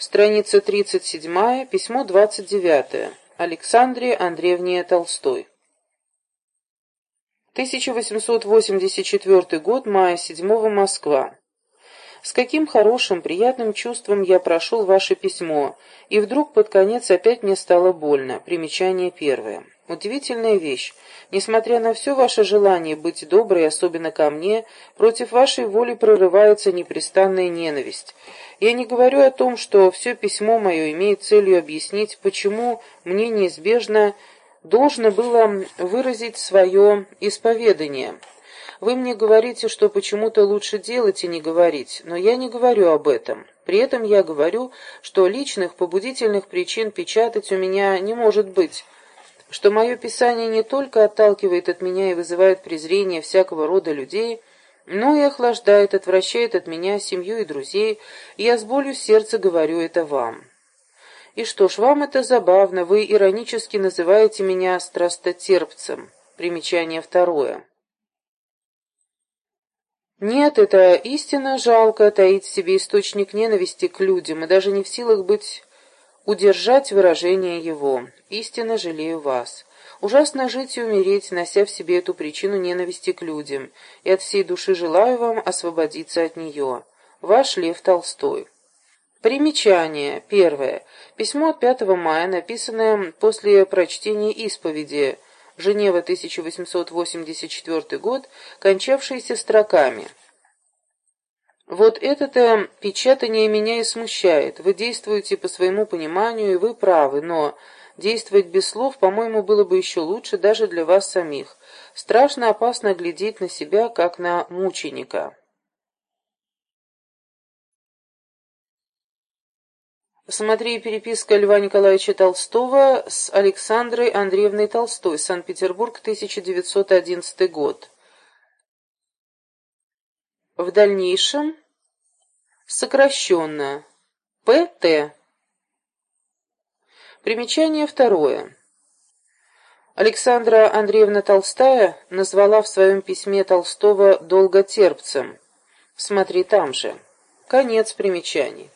Страница 37, письмо 29. Александре Андреевне Толстой. 1884 год, мая 7 Москва. С каким хорошим, приятным чувством я прошел ваше письмо, и вдруг под конец опять мне стало больно. Примечание первое. Удивительная вещь. Несмотря на все ваше желание быть доброй, особенно ко мне, против вашей воли прорывается непрестанная ненависть. Я не говорю о том, что все письмо мое имеет целью объяснить, почему мне неизбежно должно было выразить свое исповедание. Вы мне говорите, что почему-то лучше делать и не говорить, но я не говорю об этом. При этом я говорю, что личных побудительных причин печатать у меня не может быть, что мое писание не только отталкивает от меня и вызывает презрение всякого рода людей, но и охлаждает, отвращает от меня семью и друзей, и я с болью сердца говорю это вам. И что ж, вам это забавно, вы иронически называете меня страстотерпцем. Примечание второе. Нет, это истинно жалко таить в себе источник ненависти к людям и даже не в силах быть удержать выражение его. Истинно жалею вас. Ужасно жить и умереть, нося в себе эту причину ненависти к людям, и от всей души желаю вам освободиться от нее. Ваш Лев Толстой. Примечание. Первое. Письмо от 5 мая, написанное после прочтения исповеди. Женева, 1884 год, кончавшееся строками. Вот это-то печатание меня и смущает. Вы действуете по своему пониманию, и вы правы, но действовать без слов, по-моему, было бы еще лучше даже для вас самих. Страшно опасно глядеть на себя, как на мученика. Смотри переписка Льва Николаевича Толстого с Александрой Андреевной Толстой, Санкт-Петербург, 1911 год. В дальнейшем сокращенно П.Т. Примечание второе. Александра Андреевна Толстая назвала в своем письме Толстого долготерпцем. Смотри там же. Конец примечаний.